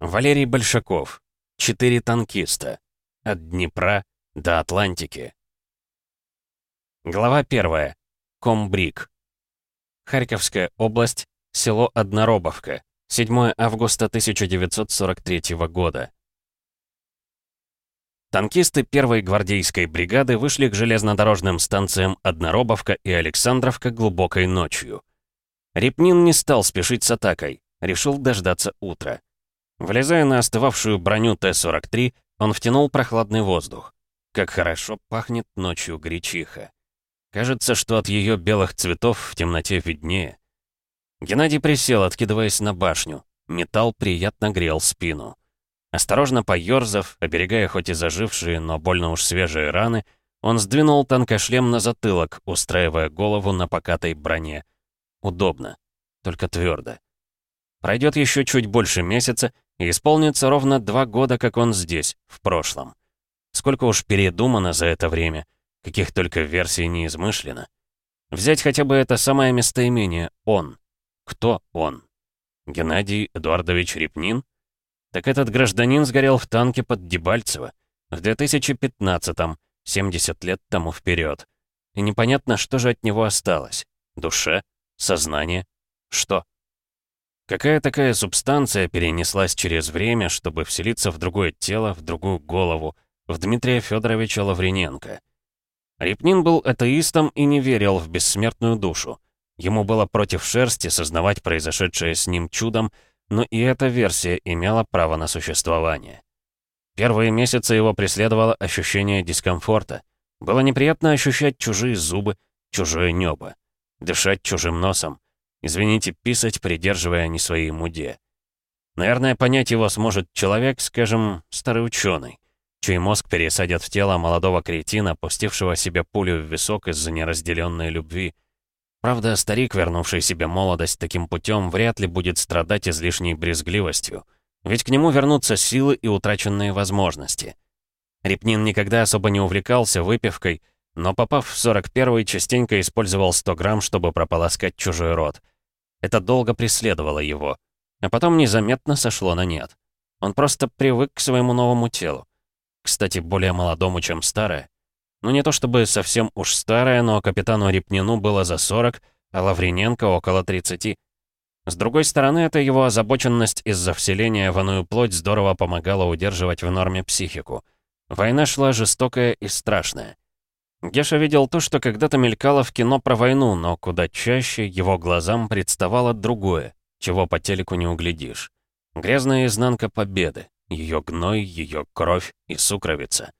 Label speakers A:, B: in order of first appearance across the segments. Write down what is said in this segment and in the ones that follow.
A: Валерий Большаков. Четыре танкиста. От Днепра до Атлантики. Глава первая. Комбриг. Харьковская область. Село Одноробовка. 7 августа 1943 года. Танкисты первой гвардейской бригады вышли к железнодорожным станциям Одноробовка и Александровка глубокой ночью. Репнин не стал спешить с атакой, решил дождаться утра. Влезая на остывавшую броню Т-43, он втянул прохладный воздух. Как хорошо пахнет ночью гречиха. Кажется, что от ее белых цветов в темноте виднее. Геннадий присел, откидываясь на башню. Металл приятно грел спину. Осторожно поёрзав, оберегая хоть и зажившие, но больно уж свежие раны, он сдвинул танкошлем на затылок, устраивая голову на покатой броне. Удобно, только твердо. Пройдет еще чуть больше месяца, и исполнится ровно два года, как он здесь, в прошлом. Сколько уж передумано за это время, каких только версий не измышлено. Взять хотя бы это самое местоимение «он». Кто он? Геннадий Эдуардович Репнин? Так этот гражданин сгорел в танке под Дебальцево в 2015-м, 70 лет тому вперед. И непонятно, что же от него осталось. Душа? Сознание? Что? Какая такая субстанция перенеслась через время, чтобы вселиться в другое тело, в другую голову, в Дмитрия Федоровича Лаврененко? Репнин был атеистом и не верил в бессмертную душу. Ему было против шерсти сознавать произошедшее с ним чудом, но и эта версия имела право на существование. Первые месяцы его преследовало ощущение дискомфорта. Было неприятно ощущать чужие зубы, чужое небо, дышать чужим носом, Извините, писать, придерживая не своей муде. Наверное, понять его сможет человек, скажем, старый ученый, чей мозг пересадят в тело молодого кретина, пустившего себе пулю в висок из-за неразделенной любви. Правда, старик, вернувший себе молодость таким путем, вряд ли будет страдать излишней брезгливостью. Ведь к нему вернутся силы и утраченные возможности. Репнин никогда особо не увлекался выпивкой, но попав в 41-й, частенько использовал 100 грамм, чтобы прополоскать чужой рот. Это долго преследовало его. А потом незаметно сошло на нет. Он просто привык к своему новому телу. Кстати, более молодому, чем старое. Ну не то чтобы совсем уж старое, но капитану Репнину было за 40, а Лаврененко около 30. С другой стороны, эта его озабоченность из-за вселения в иную плоть здорово помогала удерживать в норме психику. Война шла жестокая и страшная. Геша видел то, что когда-то мелькало в кино про войну, но куда чаще его глазам представало другое, чего по телеку не углядишь. Грязная изнанка победы, ее гной, ее кровь и сукровица.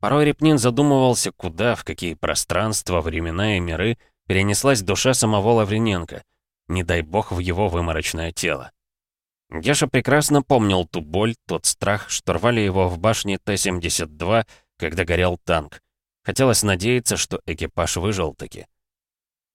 A: Порой Репнин задумывался, куда, в какие пространства, времена и миры перенеслась душа самого Лаврененко, не дай бог в его выморочное тело. Геша прекрасно помнил ту боль, тот страх, что рвали его в башне Т-72, когда горел танк. Хотелось надеяться, что экипаж выжил таки.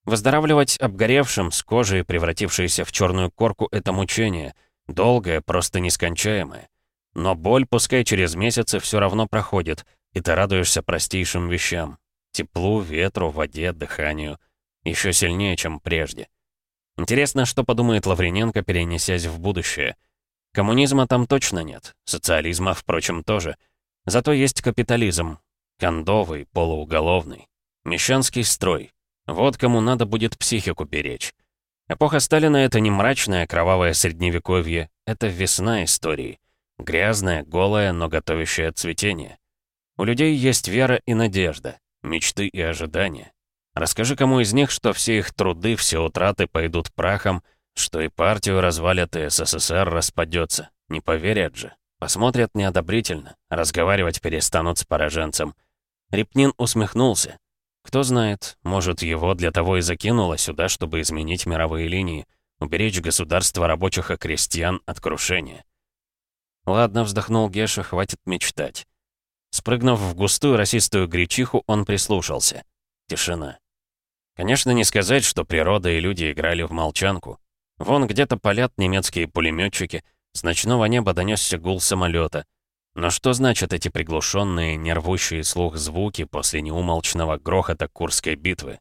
A: Выздоравливать обгоревшим, с кожей, превратившейся в черную корку, это мучение. Долгое, просто нескончаемое. Но боль, пускай через месяцы, все равно проходит, и ты радуешься простейшим вещам. Теплу, ветру, воде, дыханию. Еще сильнее, чем прежде. Интересно, что подумает Лаврененко, перенесясь в будущее. Коммунизма там точно нет, социализма, впрочем, тоже. Зато есть капитализм, Кондовый, полууголовный. Мещанский строй. Вот кому надо будет психику беречь. Эпоха Сталина — это не мрачное кровавое средневековье, это весна истории. Грязная, голая, но готовящая цветение. У людей есть вера и надежда, мечты и ожидания. Расскажи кому из них, что все их труды, все утраты пойдут прахом, что и партию развалят, и СССР распадется. Не поверят же. Посмотрят неодобрительно, разговаривать перестанут с пораженцем. Репнин усмехнулся. Кто знает, может, его для того и закинуло сюда, чтобы изменить мировые линии, уберечь государство рабочих и крестьян от крушения. Ладно, вздохнул Геша, хватит мечтать. Спрыгнув в густую росистую гречиху, он прислушался. Тишина. Конечно, не сказать, что природа и люди играли в молчанку. Вон где-то палят немецкие пулеметчики, с ночного неба донесся гул самолета. Но что значат эти приглушенные, нервущие слух звуки после неумолчного грохота Курской битвы?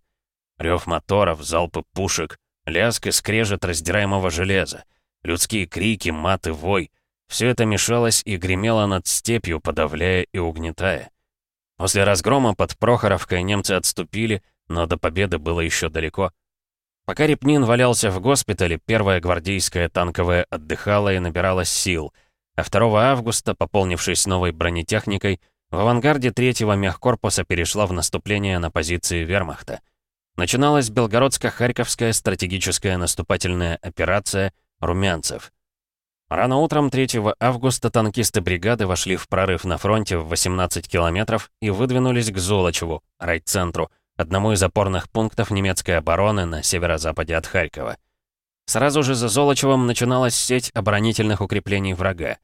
A: Рев моторов, залпы пушек, лязг и скрежет раздираемого железа, людские крики, маты, вой — Все это мешалось и гремело над степью, подавляя и угнетая. После разгрома под Прохоровкой немцы отступили, но до победы было еще далеко. Пока Репнин валялся в госпитале, первая гвардейская танковая отдыхала и набиралась сил, а 2 августа, пополнившись новой бронетехникой, в авангарде третьего мехкорпуса перешла в наступление на позиции вермахта. Начиналась Белгородско-Харьковская стратегическая наступательная операция «Румянцев». Рано утром 3 августа танкисты бригады вошли в прорыв на фронте в 18 километров и выдвинулись к Золочеву, райцентру, одному из опорных пунктов немецкой обороны на северо-западе от Харькова. Сразу же за Золочевым начиналась сеть оборонительных укреплений врага.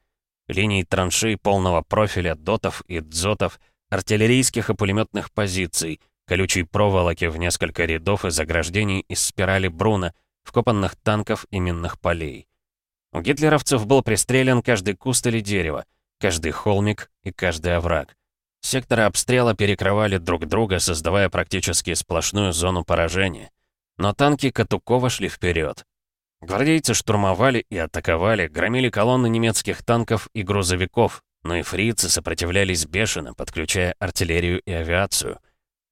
A: Линии траншей полного профиля, дотов и дзотов, артиллерийских и пулеметных позиций, колючей проволоки в несколько рядов и заграждений из спирали Бруна, вкопанных танков и минных полей. У гитлеровцев был пристрелен каждый куст или дерево, каждый холмик и каждый овраг. Секторы обстрела перекрывали друг друга, создавая практически сплошную зону поражения. Но танки Катукова шли вперед. Гвардейцы штурмовали и атаковали, громили колонны немецких танков и грузовиков, но и фрицы сопротивлялись бешено, подключая артиллерию и авиацию.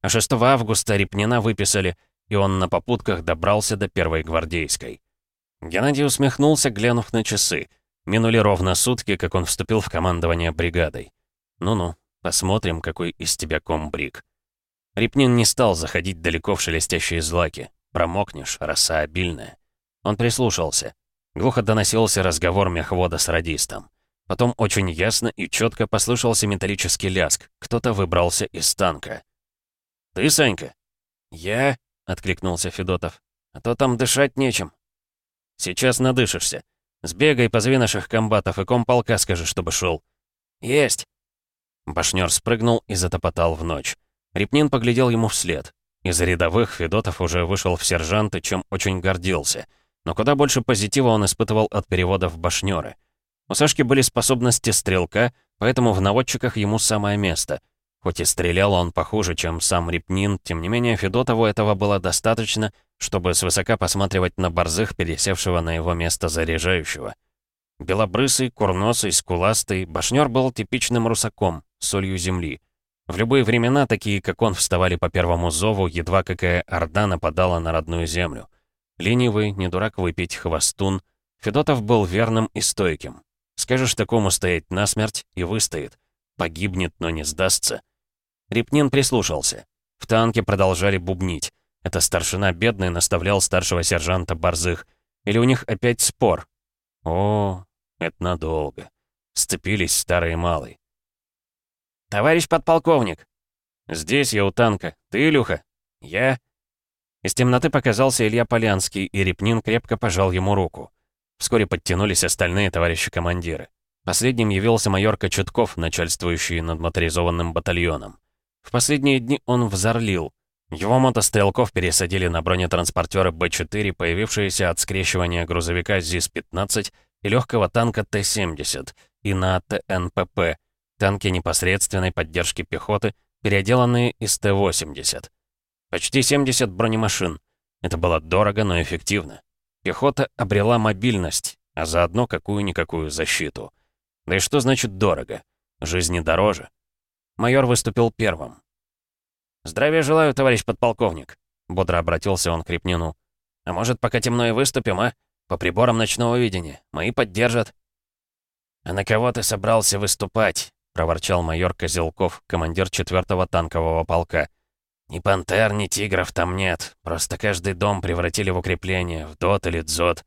A: А 6 августа Репнина выписали, и он на попутках добрался до первой гвардейской. Геннадий усмехнулся, глянув на часы. Минули ровно сутки, как он вступил в командование бригадой. Ну-ну, посмотрим, какой из тебя комбриг. Репнин не стал заходить далеко в шелестящие злаки. Промокнешь, роса обильная. Он прислушался. Глухо доносился разговор мехвода с радистом. Потом очень ясно и четко послышался металлический ляск. Кто-то выбрался из танка. «Ты, Санька?» «Я?» — откликнулся Федотов. «А то там дышать нечем. Сейчас надышишься. Сбегай, позови наших комбатов и комполка скажи, чтобы шел. Есть. Башнер спрыгнул и затопотал в ночь. Репнин поглядел ему вслед. Из рядовых Федотов уже вышел в сержанты, чем очень гордился. Но куда больше позитива он испытывал от перевода в башнеры. У Сашки были способности стрелка, поэтому в наводчиках ему самое место — Хоть и стрелял он похуже, чем сам Репнин, тем не менее Федотову этого было достаточно, чтобы свысока посматривать на борзых, пересевшего на его место заряжающего. Белобрысый, курносый, скуластый, башнер был типичным русаком, солью земли. В любые времена такие, как он, вставали по первому зову, едва какая орда нападала на родную землю. Ленивый, не дурак выпить, хвостун. Федотов был верным и стойким. Скажешь такому стоять насмерть, и выстоит. Погибнет, но не сдастся. Репнин прислушался. В танке продолжали бубнить. Это старшина бедный наставлял старшего сержанта Борзых. Или у них опять спор? О, это надолго. Сцепились старые малые. «Товарищ подполковник!» «Здесь я у танка. Ты, Илюха?» «Я?» Из темноты показался Илья Полянский, и Репнин крепко пожал ему руку. Вскоре подтянулись остальные товарищи командиры. Последним явился майор Кочетков, начальствующий над моторизованным батальоном. В последние дни он взорлил. Его мотострелков пересадили на бронетранспортеры Б-4, появившиеся от скрещивания грузовика ЗИС-15 и легкого танка Т-70, и на ТНПП, танки непосредственной поддержки пехоты, переделанные из Т-80. Почти 70 бронемашин. Это было дорого, но эффективно. Пехота обрела мобильность, а заодно какую-никакую защиту. Да и что значит дорого? Жизни дороже. Майор выступил первым. «Здравия желаю, товарищ подполковник», — бодро обратился он к Репнину. «А может, пока темно и выступим, а? По приборам ночного видения. Мои поддержат». «А на кого ты собрался выступать?» — проворчал майор Козелков, командир 4-го танкового полка. «Ни пантер, ни тигров там нет. Просто каждый дом превратили в укрепление, в дот или дзот».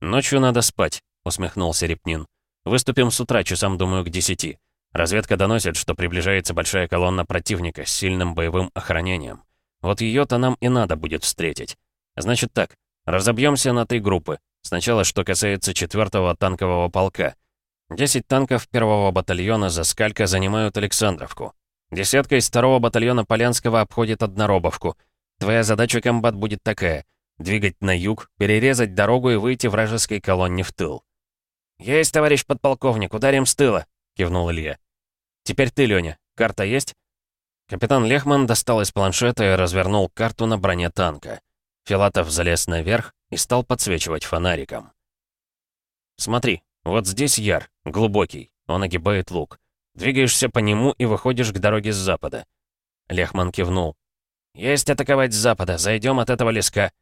A: «Ночью надо спать», — усмехнулся Репнин. «Выступим с утра, часам, думаю, к десяти. Разведка доносит, что приближается большая колонна противника с сильным боевым охранением. Вот ее-то нам и надо будет встретить. Значит так, разобьемся на три группы. Сначала, что касается 4-го танкового полка. 10 танков первого батальона за Скалька занимают Александровку. Десятка из второго батальона Полянского обходит Одноробовку. Твоя задача, комбат, будет такая — двигать на юг, перерезать дорогу и выйти вражеской колонне в тыл. «Есть, товарищ подполковник, ударим с тыла», кивнул Илья. «Теперь ты, Лёня. Карта есть?» Капитан Лехман достал из планшета и развернул карту на броне танка. Филатов залез наверх и стал подсвечивать фонариком. «Смотри, Вот здесь яр, глубокий, он огибает луг. Двигаешься по нему и выходишь к дороге с запада. Лехман кивнул. «Есть атаковать с запада, зайдем от этого леска».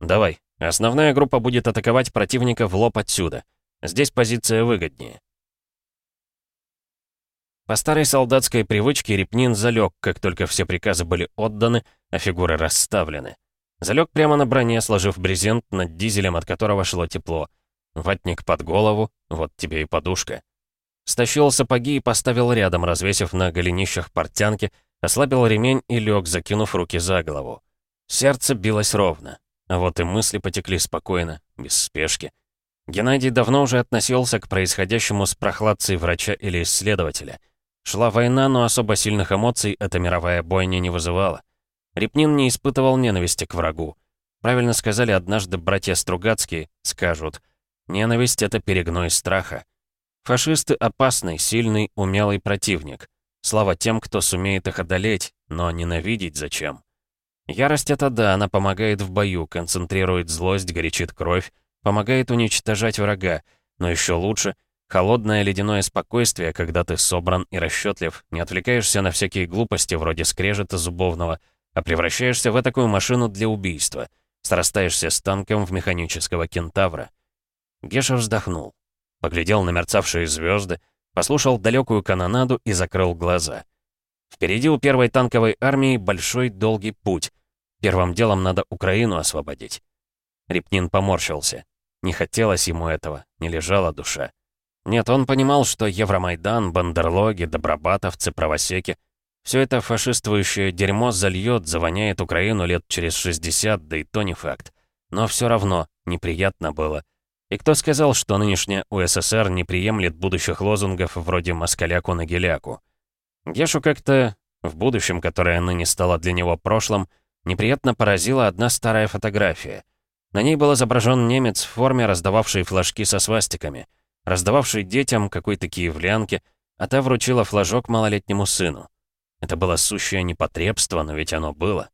A: «Давай. Основная группа будет атаковать противника в лоб отсюда. Здесь позиция выгоднее». По старой солдатской привычке Репнин залег, как только все приказы были отданы, а фигуры расставлены. Залег прямо на броне, сложив брезент над дизелем, от которого шло тепло. Ватник под голову, вот тебе и подушка. Стащил сапоги и поставил рядом, развесив на голенищах портянки, ослабил ремень и лег, закинув руки за голову. Сердце билось ровно, а вот и мысли потекли спокойно, без спешки. Геннадий давно уже относился к происходящему с прохладцей врача или исследователя. Шла война, но особо сильных эмоций эта мировая бойня не вызывала. Репнин не испытывал ненависти к врагу. Правильно сказали однажды братья Стругацкие, скажут, ненависть — это перегной страха. Фашисты — опасный, сильный, умелый противник. Слава тем, кто сумеет их одолеть, но ненавидеть зачем? Ярость — это да, она помогает в бою, концентрирует злость, горячит кровь, помогает уничтожать врага, но еще лучше — холодное ледяное спокойствие, когда ты собран и расчетлив, не отвлекаешься на всякие глупости вроде скрежета зубовного, а превращаешься в такую машину для убийства, срастаешься с танком в механического кентавра. Геша вздохнул. Поглядел на мерцавшие звезды, послушал далекую канонаду и закрыл глаза. Впереди у первой танковой армии большой долгий путь. Первым делом надо Украину освободить. Репнин поморщился. Не хотелось ему этого, не лежала душа. Нет, он понимал, что Евромайдан, бандерлоги, добробатовцы, правосеки — все это фашистующее дерьмо зальет, завоняет Украину лет через 60, да и то не факт. Но все равно неприятно было. И кто сказал, что нынешняя УССР не приемлет будущих лозунгов вроде «москаляку на геляку»? Гешу как-то, в будущем, которое ныне стало для него прошлым, неприятно поразила одна старая фотография. На ней был изображен немец в форме, раздававший флажки со свастиками, раздававший детям какой-то киевлянке, а та вручила флажок малолетнему сыну. Это было сущее непотребство, но ведь оно было.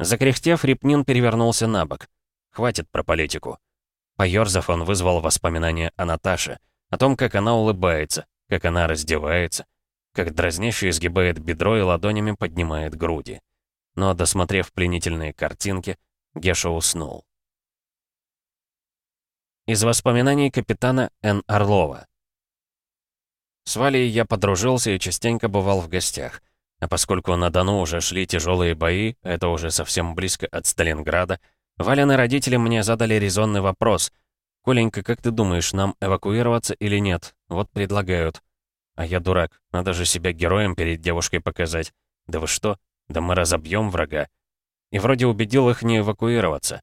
A: Закряхтев, Репнин перевернулся на бок. Хватит про политику. Поёрзав, он вызвал воспоминания о Наташе, о том, как она улыбается, как она раздевается, как дразняще изгибает бедро и ладонями поднимает груди. Но, досмотрев пленительные картинки, Геша уснул. Из воспоминаний капитана Н. Орлова. С Валей я подружился и частенько бывал в гостях. А поскольку на Дону уже шли тяжелые бои, это уже совсем близко от Сталинграда, Валяны родители мне задали резонный вопрос. «Коленька, как ты думаешь, нам эвакуироваться или нет? Вот предлагают». А я дурак, надо же себя героем перед девушкой показать. Да вы что? Да мы разобьем врага. И вроде убедил их не эвакуироваться.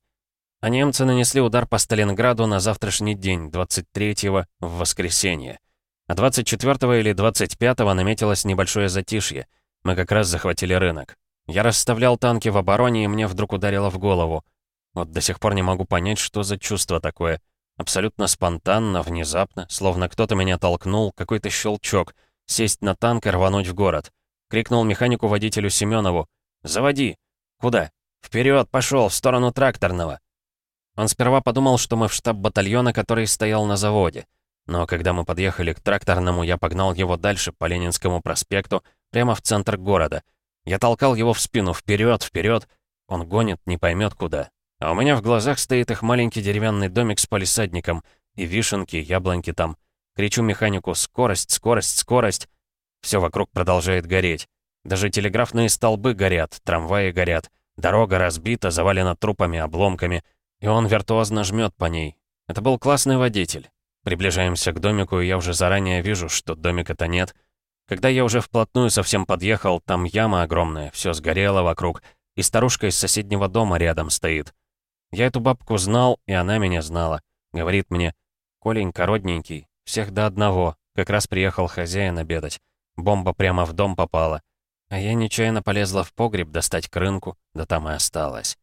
A: А немцы нанесли удар по Сталинграду на завтрашний день, 23-го, в воскресенье. А 24-го или 25-го наметилось небольшое затишье. Мы как раз захватили рынок. Я расставлял танки в обороне, и мне вдруг ударило в голову. Вот до сих пор не могу понять, что за чувство такое. Абсолютно спонтанно, внезапно, словно кто-то меня толкнул, какой-то щелчок. Сесть на танк и рвануть в город. Крикнул механику-водителю Семенову. «Заводи!» «Куда?» «Вперед, пошел, в сторону тракторного!» Он сперва подумал, что мы в штаб батальона, который стоял на заводе. Но когда мы подъехали к тракторному, я погнал его дальше по Ленинскому проспекту, прямо в центр города. Я толкал его в спину, вперед, вперед. Он гонит, не поймет куда. А у меня в глазах стоит их маленький деревянный домик с палисадником. И вишенки, яблоньки там. Кричу механику «Скорость, скорость, скорость!» Все вокруг продолжает гореть. Даже телеграфные столбы горят, трамваи горят. Дорога разбита, завалена трупами, обломками. И он виртуозно жмет по ней. Это был классный водитель. Приближаемся к домику, и я уже заранее вижу, что домика-то нет. Когда я уже вплотную совсем подъехал, там яма огромная, все сгорело вокруг, и старушка из соседнего дома рядом стоит. Я эту бабку знал, и она меня знала. Говорит мне, «Коленька, родненький, всех до одного. Как раз приехал хозяин обедать. Бомба прямо в дом попала. А я нечаянно полезла в погреб достать крынку, да там и осталась».